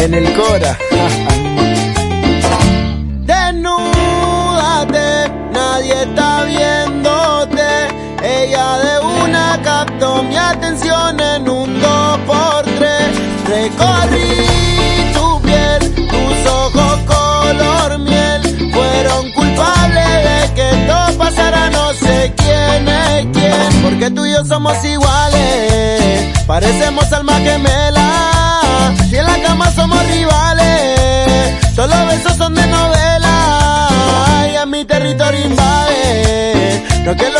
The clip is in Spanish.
en el Cora. Desnúdate, nadie está viéndote. Ella de una captó mi atención en un 2 por 3 Recorrí tu piel, tus ojos color miel. Fueron culpables de que esto pasara, no sé quién es quién. Porque tú y yo somos iguales, parecemos almas gemelas No que